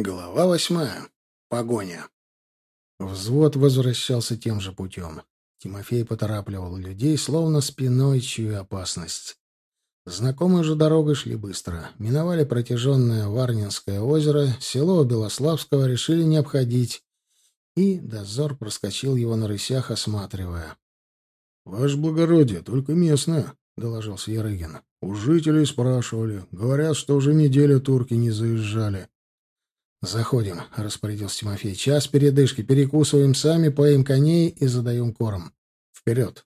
Глава восьмая. Погоня. Взвод возвращался тем же путем. Тимофей поторапливал людей, словно спиной чью опасность. Знакомой же дорогой шли быстро. Миновали протяженное Варнинское озеро, село Белославского решили не обходить, и дозор проскочил его на рысях, осматривая. — Ваше благородие, только местное, — доложился Ярыгин. — У жителей спрашивали. Говорят, что уже неделю турки не заезжали. «Заходим», — распорядился Тимофей. «Час передышки. Перекусываем сами, поим коней и задаем корм. Вперед!»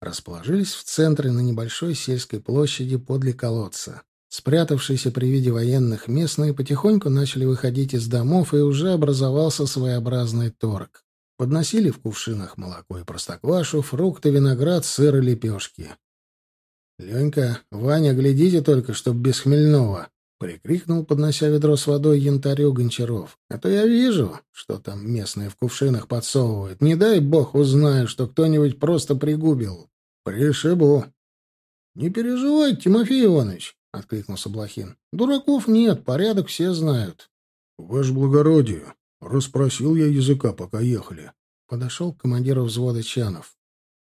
Расположились в центре на небольшой сельской площади подле колодца. Спрятавшиеся при виде военных местные потихоньку начали выходить из домов, и уже образовался своеобразный торг. Подносили в кувшинах молоко и простоквашу, фрукты, виноград, сыр и лепешки. «Ленька, Ваня, глядите только, чтоб без хмельного!» Прикрикнул, поднося ведро с водой янтарю Гончаров. «А то я вижу, что там местные в кувшинах подсовывают. Не дай бог узнаю, что кто-нибудь просто пригубил. Пришибу». «Не переживай, Тимофей Иванович», — откликнулся Блохин. «Дураков нет, порядок все знают». «Ваше благородие, расспросил я языка, пока ехали». Подошел к командиру взвода Чанов.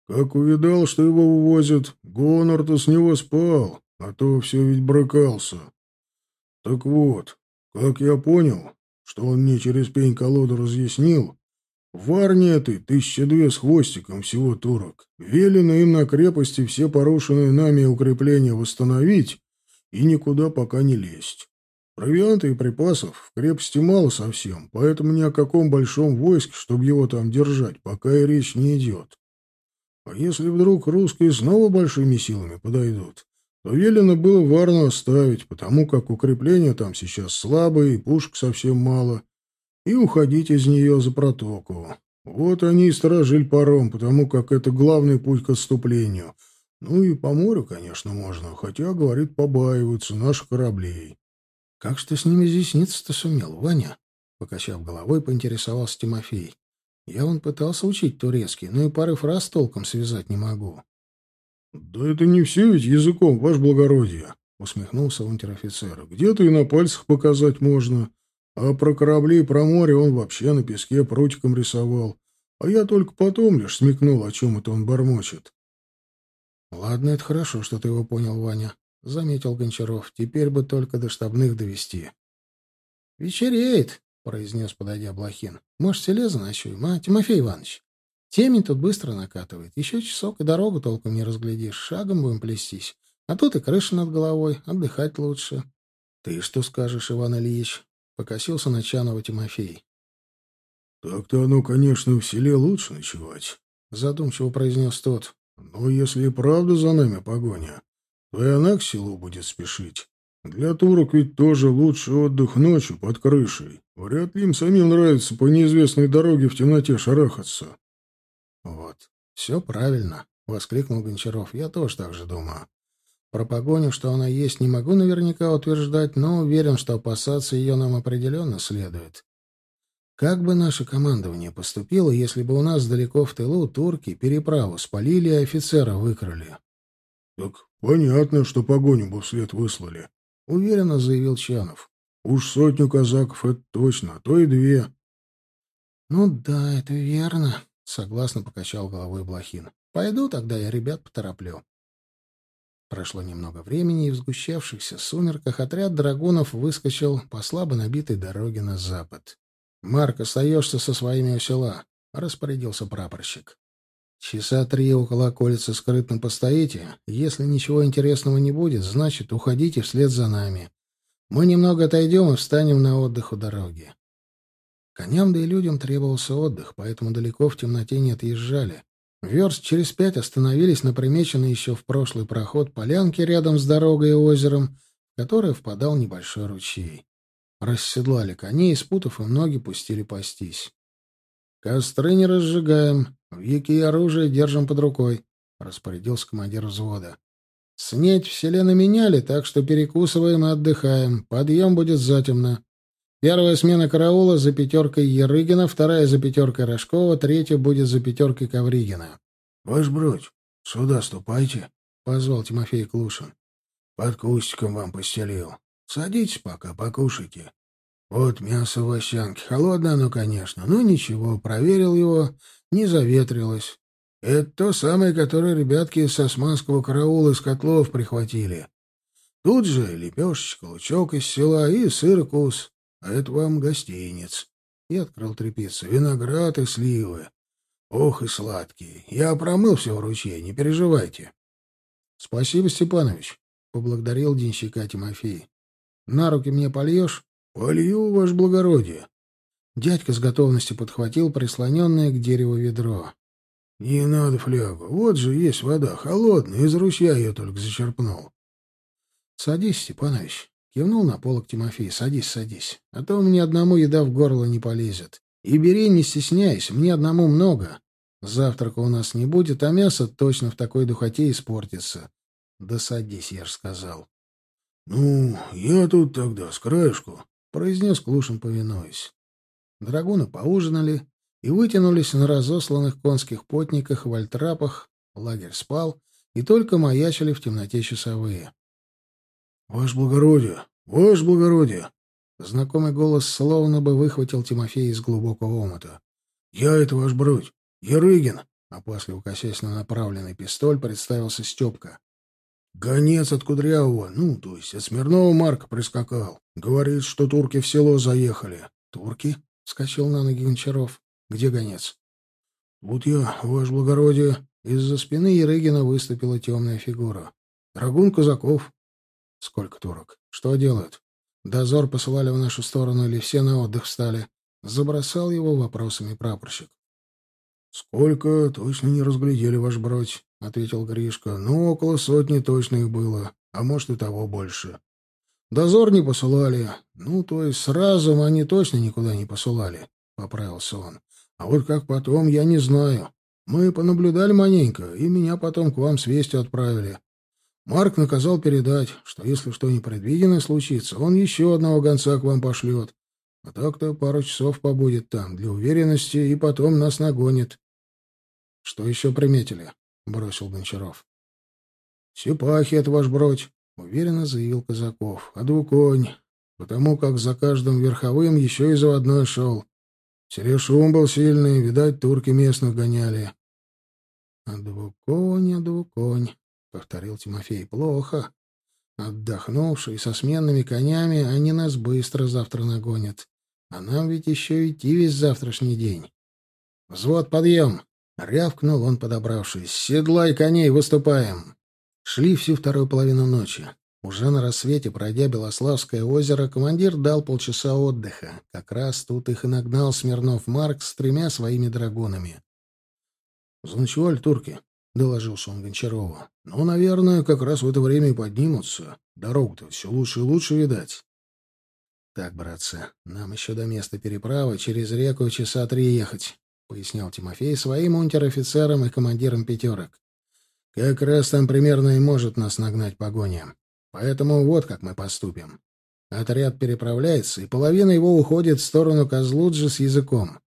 «Как увидал, что его увозят, гонор-то с него спал, а то все ведь брыкался». Так вот, как я понял, что он мне через пень-колоду разъяснил, в армии этой тысяча две с хвостиком всего турок. Велено им на крепости все порушенные нами укрепления восстановить и никуда пока не лезть. Провианта и припасов в крепости мало совсем, поэтому ни о каком большом войске, чтобы его там держать, пока и речь не идет. А если вдруг русские снова большими силами подойдут, то велено было Варну оставить, потому как укрепления там сейчас слабые, и пушек совсем мало, и уходить из нее за протоку. Вот они и сторожили паром, потому как это главный путь к отступлению. Ну и по морю, конечно, можно, хотя, говорит, побаиваются наших кораблей. — Как что с ними изъясниться-то сумел, Ваня? — покачав головой, поинтересовался Тимофей. — Я вон пытался учить турецкий, но и пары фраз толком связать не могу. «Да это не все ведь языком, ваше благородие», — усмехнулся унтер-офицер. «Где-то и на пальцах показать можно. А про корабли и про море он вообще на песке прутиком рисовал. А я только потом лишь смекнул, о чем это он бормочет». «Ладно, это хорошо, что ты его понял, Ваня», — заметил Гончаров. «Теперь бы только до штабных довести». «Вечереет», — произнес, подойдя Блохин. «Может, селезо ночуем, а, Тимофей Иванович?» Темень тут быстро накатывает. Еще часок и дорогу толком не разглядишь. Шагом будем плестись. А тут и крыша над головой. Отдыхать лучше. — Ты что скажешь, Иван Ильич? — покосился на Чанова Тимофей. — Так-то оно, конечно, в селе лучше ночевать, — задумчиво произнес тот. — Но если и правда за нами погоня, то и она к селу будет спешить. Для турок ведь тоже лучше отдых ночью под крышей. Вряд ли им самим нравится по неизвестной дороге в темноте шарахаться. Вот. Все правильно, воскликнул Гончаров. Я тоже так же думаю. Про погоню, что она есть, не могу наверняка утверждать, но уверен, что опасаться ее нам определенно следует. Как бы наше командование поступило, если бы у нас далеко в тылу турки переправу спалили и офицера выкрали? — Так понятно, что погоню бы вслед выслали, — уверенно заявил Чанов. — Уж сотню казаков — это точно, а то и две. — Ну да, это верно, Согласно покачал головой Блохин. Пойду тогда я ребят потороплю. Прошло немного времени, и в сгущавшихся сумерках отряд драгунов выскочил по слабо набитой дороге на запад. «Марк, остаешься со своими у села», — распорядился прапорщик. «Часа три около околицы скрытно постоите. Если ничего интересного не будет, значит, уходите вслед за нами. Мы немного отойдем и встанем на отдых у дороги. Коням да и людям требовался отдых, поэтому далеко в темноте не отъезжали. Верст через пять остановились на примеченный еще в прошлый проход полянке рядом с дорогой и озером, в которое впадал небольшой ручей. Расседлали коней, спутав им ноги, пустили пастись. «Костры не разжигаем, вьюки и оружие держим под рукой», — распорядился командир взвода. «Снеть в селе так что перекусываем и отдыхаем. Подъем будет затемно. Первая смена караула за пятеркой Ерыгина, вторая за пятеркой Рожкова, третья будет за пятеркой Ковригина. — Ваш бродь, сюда ступайте, — позвал Тимофей Клушин. — Под кустиком вам постелил. Садитесь пока, покушайте. Вот мясо в овсянке. Холодное оно, конечно, но ничего. Проверил его, не заветрилось. Это то самое, которое ребятки с османского караула из котлов прихватили. Тут же лепешечка, лучок из села и сыр кус. А это вам гостиниц. И открыл трепицу. Виноград и сливы. Ох и сладкие. Я промыл все в ручье, не переживайте. — Спасибо, Степанович, — поблагодарил денщика Тимофей. — На руки мне польешь? — Полью, ваше благородие. Дядька с готовностью подхватил прислоненное к дереву ведро. — Не надо флягу. Вот же есть вода, холодная, из ручья ее только зачерпнул. — Садись, Степанович. Кивнул на полок Тимофей. Садись, садись. А то мне одному еда в горло не полезет. И бери, не стесняйся, мне одному много. Завтрака у нас не будет, а мясо точно в такой духоте испортится. Да садись, я ж сказал. — Ну, я тут тогда с краешку, — произнес Клушин, повинуясь. Драгуны поужинали и вытянулись на разосланных конских потниках вальтрапах. Лагерь спал, и только маячили в темноте часовые. — Ваше благородие! Ваше благородие! Знакомый голос словно бы выхватил Тимофея из глубокого омута. — Я это ваш бродь! Ерыгин! — опасливо косясь на направленный пистоль, представился Степка. — Гонец от Кудрявого, ну, то есть от Смирнова Марка прискакал. Говорит, что турки в село заехали. — Турки? — вскочил на ноги Гончаров. — Где гонец? — Вот я, ваше благородие. Из-за спины Ерыгина выступила темная фигура. — Драгун Казаков. — Сколько турок? Что делают? Дозор посылали в нашу сторону или все на отдых встали? Забросал его вопросами прапорщик. — Сколько, точно не разглядели, ваш бродь, — ответил Гришка. — Ну, около сотни точно их было, а может и того больше. Дозор не посылали. Ну, то есть сразу они точно никуда не посылали, — поправился он. А вот как потом, я не знаю. Мы понаблюдали маленько, и меня потом к вам с вестью отправили. Марк наказал передать, что если что непредвиденное случится, он еще одного гонца к вам пошлет. А так-то пару часов побудет там, для уверенности, и потом нас нагонит. — Что еще приметили? — бросил Гончаров. — Сипахи это ваш бродь, — уверенно заявил Казаков. — А двуконь, потому как за каждым верховым еще и заводной шел. Шум был сильный, видать, турки местных гоняли. — А двуконь, а двуконь, — повторил Тимофей. — Плохо. Отдохнувшие со сменными конями, они нас быстро завтра нагонят. А нам ведь еще идти весь завтрашний день. — Взвод, подъем! — рявкнул он, подобравшись. — Седлай коней, выступаем! Шли всю вторую половину ночи. Уже на рассвете, пройдя Белославское озеро, командир дал полчаса отдыха. Как раз тут их и нагнал Смирнов Марк с тремя своими драгунами. — Заночевали турки, — доложился он Гончарову. — Ну, наверное, как раз в это время и поднимутся. Дорогу-то все лучше и лучше видать. — Так, братцы, нам еще до места переправы через реку часа три ехать, — пояснял Тимофей своим унтер-офицерам и командирам пятерок. — Как раз там примерно и может нас нагнать погоня. Поэтому вот как мы поступим. Отряд переправляется, и половина его уходит в сторону Козлуджи с языком.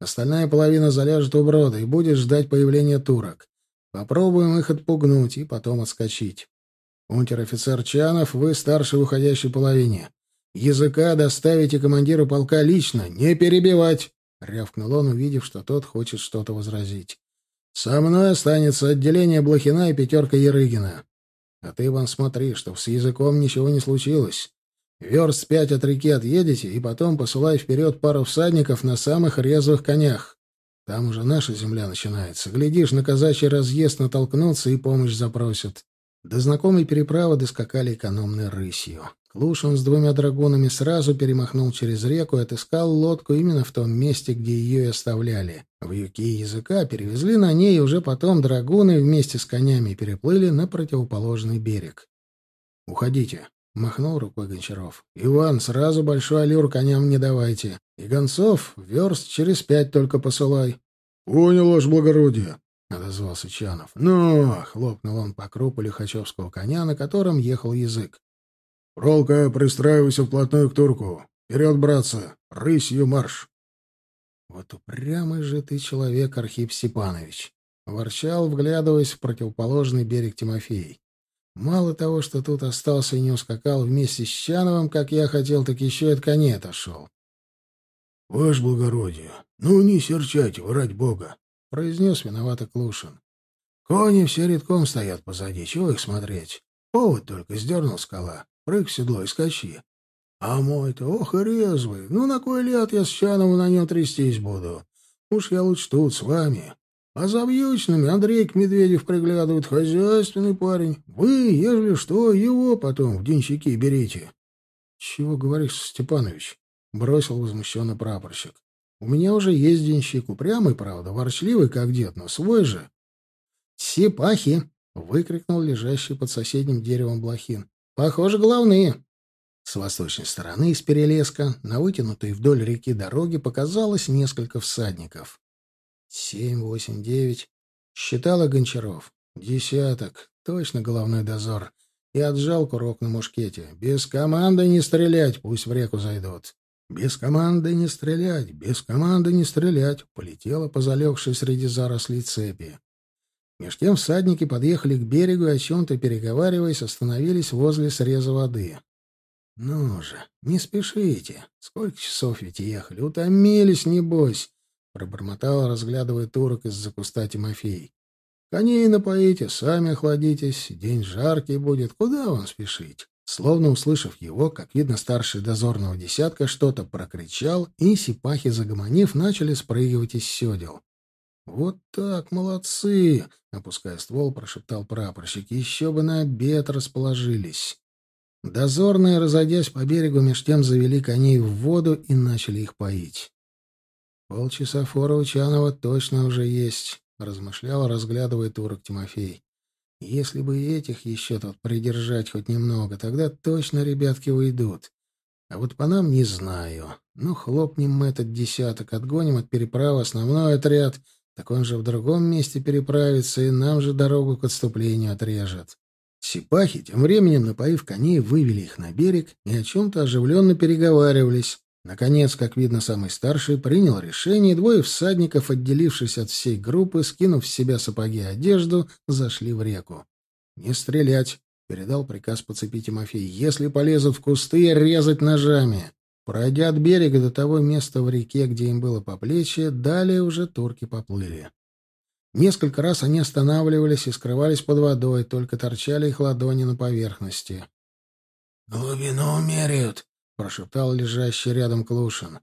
Остальная половина заляжет у брода и будет ждать появления турок. Попробуем их отпугнуть и потом отскочить. Унтер-офицер Чанов, вы старший в уходящей половине. Языка доставите командиру полка лично, не перебивать!» — рявкнул он, увидев, что тот хочет что-то возразить. «Со мной останется отделение Блохина и пятерка Ерыгина. А ты, Иван, смотри, чтоб с языком ничего не случилось. Верст пять от реки отъедете, и потом посылай вперед пару всадников на самых резвых конях. Там уже наша земля начинается. Глядишь, на казачий разъезд натолкнутся и помощь запросят. До знакомой переправы доскакали экономной рысью. Клушин с двумя драгунами сразу перемахнул через реку и отыскал лодку именно в том месте, где ее и оставляли. В юки языка перевезли на ней, и уже потом драгуны вместе с конями переплыли на противоположный берег. «Уходите», — махнул рукой Гончаров. «Иван, сразу большой аллюр коням не давайте. И гонцов верст через пять только посылай. — Понял, ваше благородие, — отозвался Чанов. — Ну, — хлопнул он по крупу лихачевского коня, на котором ехал язык. — Пролка, пристраивайся вплотную к турку. Вперед, братцы, рысью марш! Вот упрямый же ты человек, Архип Степанович! — ворчал, вглядываясь в противоположный берег Тимофей. Мало того, что тут остался и не ускакал вместе с Чановым, как я хотел, так еще и от коней отошел. — Ваше благородие, ну не серчайте, ради бога, — произнес виновато Клушин. — Кони все редком стоят позади, чего их смотреть? Повод только сдернул скала, прыг в седло и скачи. А мой-то, ох и резвый, ну на кой ляд я с Чановым на нем трястись буду? Уж я лучше тут с вами. А за вьючными Андрейк Медведев приглядывает, хозяйственный парень. Вы, ежели что, его потом в денщики берите. — Чего говоришь, Степанович? — бросил возмущенный прапорщик. — У меня уже есть денщик, упрямый, правда, ворчливый, как дед, но свой же. — Сипахи! — выкрикнул лежащий под соседним деревом блохин. — Похоже, главные. С восточной стороны из перелеска на вытянутой вдоль реки дороге показалось несколько всадников. Семь, восемь, девять. Считала Гончаров. Десяток. Точно головной дозор. И отжал курок на мушкете. Без команды не стрелять, пусть в реку зайдут. Без команды не стрелять, без команды не стрелять. Полетела по залегшей среди зарослей цепи. Меж тем всадники подъехали к берегу и, о чем-то переговариваясь, остановились возле среза воды. «Ну же, не спешите. Сколько часов ведь ехали? Утомились, небось. — пробормотал, разглядывая турок из-за куста Тимофей. «Коней напоите, сами охладитесь, день жаркий будет, куда вам спешить?» Словно услышав его, как видно, старший дозорного десятка что-то прокричал, и сипахи, загомонив, начали спрыгивать из седел. «Вот так, молодцы!» — опуская ствол, прошептал прапорщик. «Еще бы на обед расположились!» Дозорные, разойдясь по берегу, меж тем завели коней в воду и начали их поить. «Полчаса фора у Чанова точно уже есть», — размышлял, разглядывая турок Тимофей. «Если бы этих еще тут придержать хоть немного, тогда точно ребятки уйдут. А вот по нам не знаю. Ну, хлопнем мы этот десяток, отгоним от переправы основной отряд, так он же в другом месте переправится, и нам же дорогу к отступлению отрежет». Сипахи, тем временем, напоив коней, вывели их на берег и о чем-то оживленно переговаривались, Наконец, как видно, самый старший принял решение, и двое всадников, отделившись от всей группы, скинув с себя сапоги и одежду, зашли в реку. «Не стрелять!» — передал приказ по Тимофей. «Если полезут в кусты, резать ножами!» Пройдя от берега до того места в реке, где им было по плечи, далее уже турки поплыли. Несколько раз они останавливались и скрывались под водой, только торчали их ладони на поверхности. «Глубину меряют», прошептал лежащий рядом Клушин.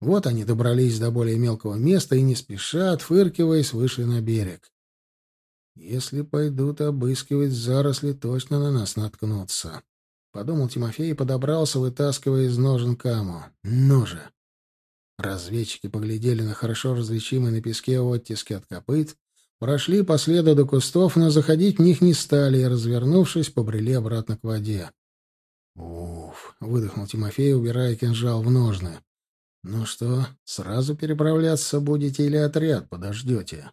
Вот они добрались до более мелкого места и не спеша, отфыркиваясь, вышли на берег. Если пойдут обыскивать заросли, точно на нас наткнутся. Подумал Тимофей и подобрался, вытаскивая из ножен каму. Ну же! Разведчики поглядели на хорошо различимые на песке оттиски от копыт, прошли по следу до кустов, но заходить в них не стали и, развернувшись, побрели обратно к воде. «Уф!» — выдохнул Тимофей, убирая кинжал в ножны. «Ну что, сразу переправляться будете или отряд подождете?»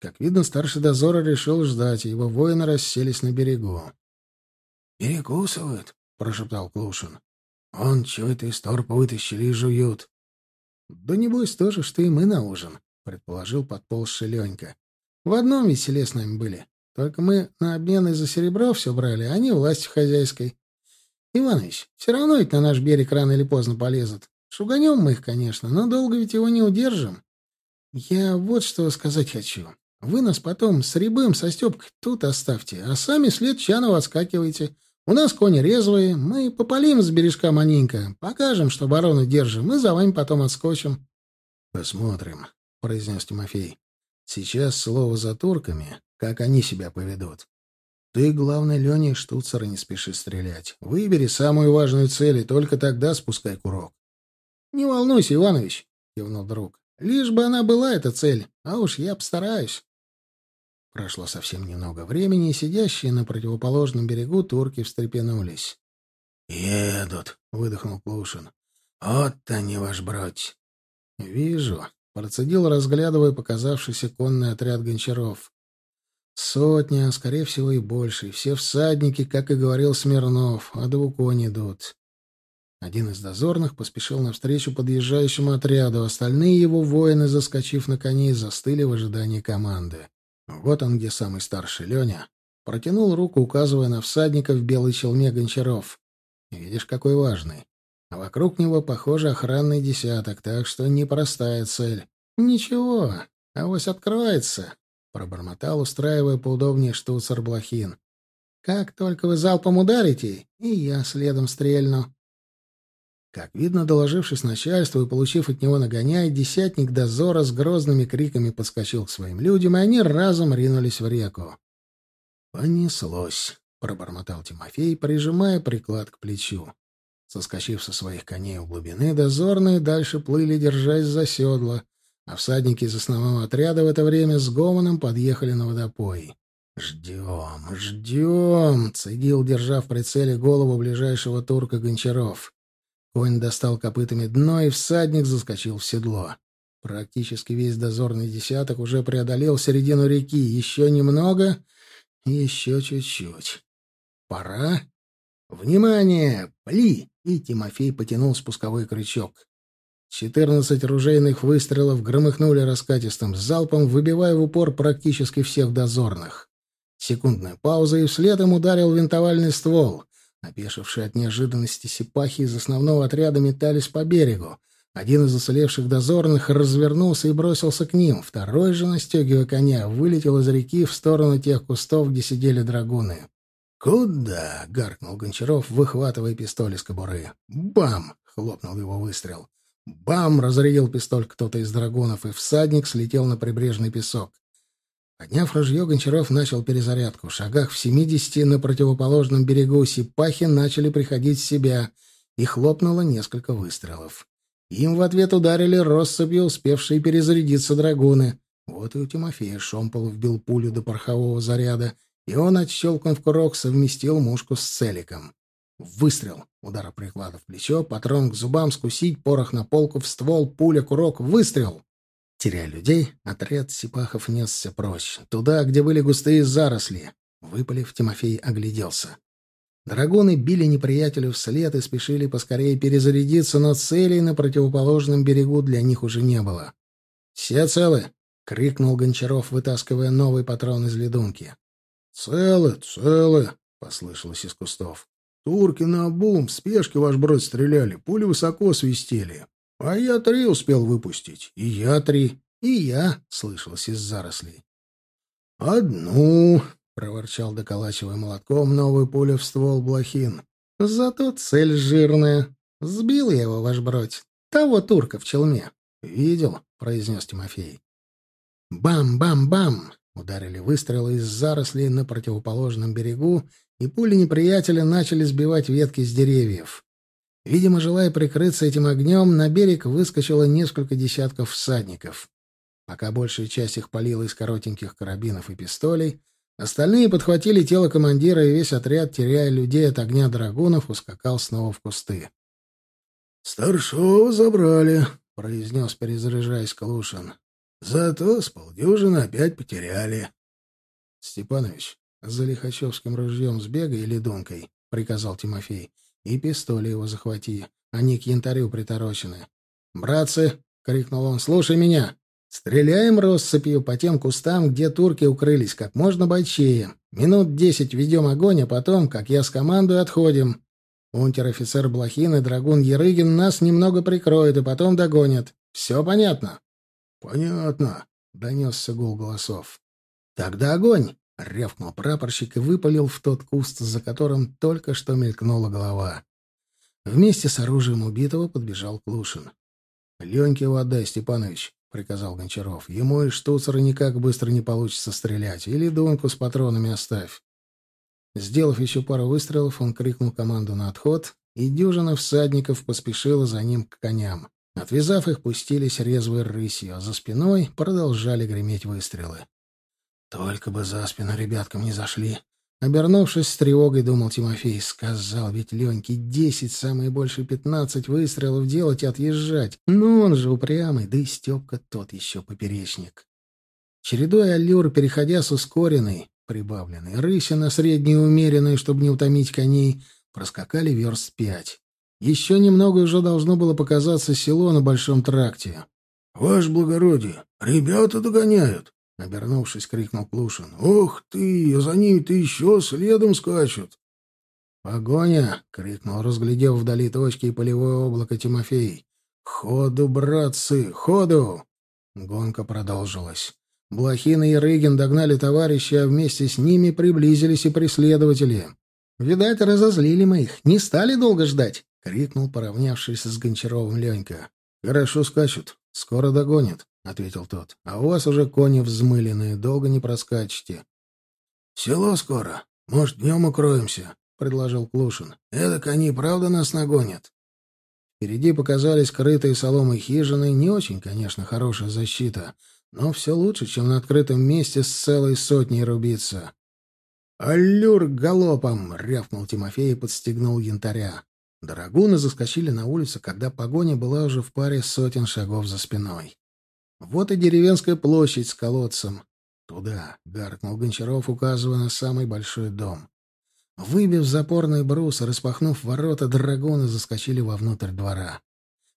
Как видно, старший дозора решил ждать, и его воины расселись на берегу. «Перекусывают», — прошептал Клушин. «Он чего-то из торпа вытащили и жуют». «Да небось тоже, что и мы на ужин», — предположил подползший Ленька. «В одном веселе с нами были. Только мы на обмен из-за серебра все брали, а они власть хозяйской. Иваныч, все равно ведь на наш берег рано или поздно полезут. Шуганем мы их, конечно, но долго ведь его не удержим. Я вот что сказать хочу. Вы нас потом с Рябым, со Степкой тут оставьте, а сами след Чанова отскакивайте. У нас кони резвые, мы попалим с бережка маненько, покажем, что оборону держим, и за вами потом отскочим. — Посмотрим, — произнес Тимофей. — Сейчас слово за турками, как они себя поведут. Ты, главное, Леня и штуцера не спеши стрелять. Выбери самую важную цель, и только тогда спускай курок. — Не волнуйся, Иванович, — кивнул друг. — Лишь бы она была, эта цель, а уж я постараюсь. Прошло совсем немного времени, и сидящие на противоположном берегу турки встрепенулись. — Едут, — выдохнул Клушин. — Вот они, ваш брать. — Вижу, — процедил, разглядывая показавшийся конный отряд гончаров. Сотня, а скорее всего и больше. все всадники, как и говорил Смирнов, а конь идут. Один из дозорных поспешил навстречу подъезжающему отряду, остальные его воины, заскочив на коней, застыли в ожидании команды. Вот он, где самый старший Леня. Протянул руку, указывая на всадника в белой челме Гончаров. Видишь, какой важный. А вокруг него, похоже, охранный десяток, так что непростая цель. Ничего, авось откроется, — пробормотал, устраивая поудобнее штуцер Блохин. Как только вы залпом ударите, и я следом стрельну. Как видно, доложившись начальству и получив от него нагоняй, десятник дозора с грозными криками подскочил к своим людям, и они разом ринулись в реку. «Понеслось», — пробормотал Тимофей, прижимая приклад к плечу. Соскочив со своих коней у глубины, дозорные дальше плыли, держась за седла, а всадники из основного отряда в это время с гомоном подъехали на водопой. «Ждем, ждем!» — цедил, держа в прицеле голову ближайшего турка Гончаров. Конь достал копытами дно, и всадник заскочил в седло. Практически весь дозорный десяток уже преодолел середину реки. Еще немного, еще чуть-чуть. Пора. Внимание! Пли! И Тимофей потянул спусковой крючок. Четырнадцать ружейных выстрелов громыхнули раскатистым залпом, выбивая в упор практически всех дозорных. Секундная пауза, и вслед им ударил винтовальный ствол. Опешившие от неожиданности сипахи из основного отряда метались по берегу. Один из уцелевших дозорных развернулся и бросился к ним. Второй же, настегивая коня, вылетел из реки в сторону тех кустов, где сидели драгуны. «Куда?» — гаркнул Гончаров, выхватывая пистоль из кобуры. «Бам!» — хлопнул его выстрел. «Бам!» — разрядил пистоль кто-то из драгунов, и всадник слетел на прибрежный песок. Подняв ружье, Гончаров начал перезарядку. В шагах в семидесяти на противоположном берегу сипахи начали приходить в себя, и хлопнуло несколько выстрелов. Им в ответ ударили россыпью, успевшие перезарядиться драгуны. Вот и у Тимофея Шомпол вбил пулю до порохового заряда, и он, отщелкнув курок, совместил мушку с целиком. Выстрел. Удар приклада в плечо, патрон к зубам, скусить, порох на полку, в ствол, пуля, курок, выстрел. Теряя людей, отряд сипахов несся прочь, туда, где были густые заросли. Выпалив, Тимофей огляделся. Драгуны били неприятелю вслед и спешили поскорее перезарядиться, но целей на противоположном берегу для них уже не было. «Все целы?» — крикнул Гончаров, вытаскивая новый патрон из ледунки. «Целы, целы!» — послышалось из кустов. «Турки на бум, в спешке ваш брод стреляли, пули высоко свистели. А я три успел выпустить. И я три. И я, — слышалось из зарослей. «Одну!» — проворчал, доколачивая молотком новую пулю в ствол Блохин. «Зато цель жирная. Сбил я его, ваш бродь. Того турка в челме. Видел?» — произнес Тимофей. «Бам-бам-бам!» — ударили выстрелы из зарослей на противоположном берегу, и пули неприятеля начали сбивать ветки с деревьев. Видимо, желая прикрыться этим огнем, на берег выскочило несколько десятков всадников. Пока большая часть их палила из коротеньких карабинов и пистолей, остальные подхватили тело командира, и весь отряд, теряя людей от огня драгунов, ускакал снова в кусты. «Старшова забрали», — произнес, перезаряжаясь Калушин. «Зато с полдюжины опять потеряли». «Степанович, за Лихачевским ружьем сбегай или дункой», — приказал Тимофей. И пистоли его захвати. Они к янтарю приторочены. «Братцы!» — крикнул он. «Слушай меня! Стреляем россыпью по тем кустам, где турки укрылись, как можно бойчее. Минут десять ведем огонь, а потом, как я скомандую, отходим. Унтер-офицер Блохин и драгун Ерыгин нас немного прикроют и потом догонят. Все понятно?» «Понятно», — донесся гул голосов. «Тогда огонь!» — рявкнул прапорщик и выпалил в тот куст, за которым только что мелькнула голова. Вместе с оружием убитого подбежал Клушин. — Леньке его отдай, Степанович, — приказал Гончаров. — Ему и штуцера никак быстро не получится стрелять. Или дунку с патронами оставь. Сделав еще пару выстрелов, он крикнул команду на отход, и дюжина всадников поспешила за ним к коням. Отвязав их, пустились резвой рысью, а за спиной продолжали греметь выстрелы. Только бы за спину ребяткам не зашли. Обернувшись с тревогой, думал Тимофей, сказал ведь Леньке десять, самые больше пятнадцать выстрелов делать и отъезжать. Ну, он же упрямый, да и Степка тот еще поперечник. Чередуя аллюр, переходя с ускоренной, прибавленной, рыси на среднюю умеренную, чтобы не утомить коней, проскакали верст пять. Еще немного уже должно было показаться село на большом тракте. — Ваше благородие, ребята догоняют! — обернувшись, крикнул Клушин. «Ух ты! А за ними-то еще следом скачут!» «Погоня!» — крикнул, разглядев вдали точки и полевое облако Тимофей. «Ходу, братцы, ходу!» Гонка продолжилась. Блохин и Рыгин догнали товарища, а вместе с ними приблизились и преследователи. «Видать, разозлили мы их. Не стали долго ждать!» — крикнул, поравнявшись с Гончаровым Ленька. «Хорошо скачут. Скоро догонят», — ответил тот. «А у вас уже кони взмыленные, долго не проскачете». «Село скоро. Может, днем укроемся?» — предложил Клушин. «Эдак они правда нас нагонят?» Впереди показались крытые соломой хижины, не очень, конечно, хорошая защита, но все лучше, чем на открытом месте с целой сотней рубиться. «Аллюр галопом!» — рявкнул Тимофей и подстегнул янтаря. Драгуны заскочили на улицу, когда погоня была уже в паре сотен шагов за спиной. Вот и деревенская площадь с колодцем. «Туда!» — гаркнул Гончаров, указывая на самый большой дом. Выбив запорный брус и распахнув ворота, драгуны заскочили вовнутрь двора.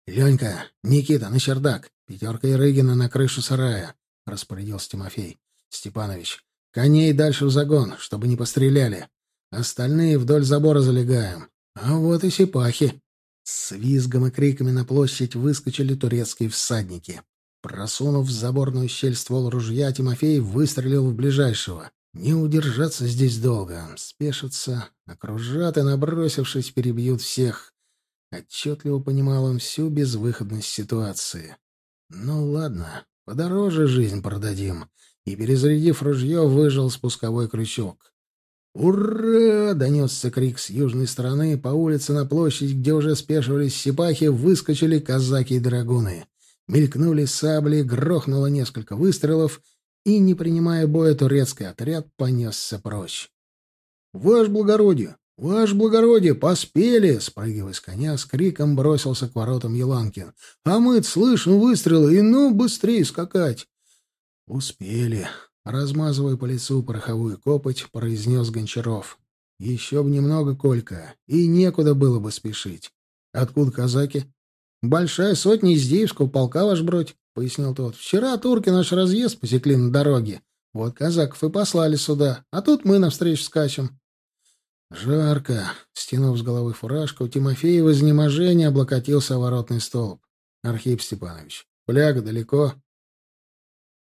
«Ленька! Никита, на чердак! Пятерка и Рыгина на крышу сарая!» — распорядился Тимофей. «Степанович, коней дальше в загон, чтобы не постреляли. Остальные вдоль забора залегаем. А вот и сипахи!» С визгом и криками на площадь выскочили турецкие всадники. Просунув в заборную щель ствол ружья, Тимофей выстрелил в ближайшего. Не удержаться здесь долго. Спешатся, окружат и, набросившись, перебьют всех. Отчетливо понимал он всю безвыходность ситуации. Ну ладно, подороже жизнь продадим. И, перезарядив ружье, выжил спусковой крючок. «Ура!» — донесся крик с южной стороны. По улице на площадь, где уже спешивались сипахи, выскочили казаки и драгуны. Мелькнули сабли, грохнуло несколько выстрелов — и, не принимая боя, турецкий отряд понесся прочь. «Ваше благородие! Ваше благородие! Поспели!» Спрыгивая с коня, с криком бросился к воротам Еланкин. «А мы слышим выстрелы, и ну быстрее скакать!» «Успели!» — размазывая по лицу пороховую копоть, произнес Гончаров. «Еще бы немного, Колька, и некуда было бы спешить. Откуда казаки?» «Большая сотня из Деевского полка, ваш бродь пояснил тот. «Вчера турки наш разъезд посекли на дороге. Вот казаков и послали сюда, а тут мы навстречу скачем». Жарко. Стянув с головы фуражку, Тимофей в изнеможении облокотился о воротный столб. «Архип Степанович, пляга далеко?»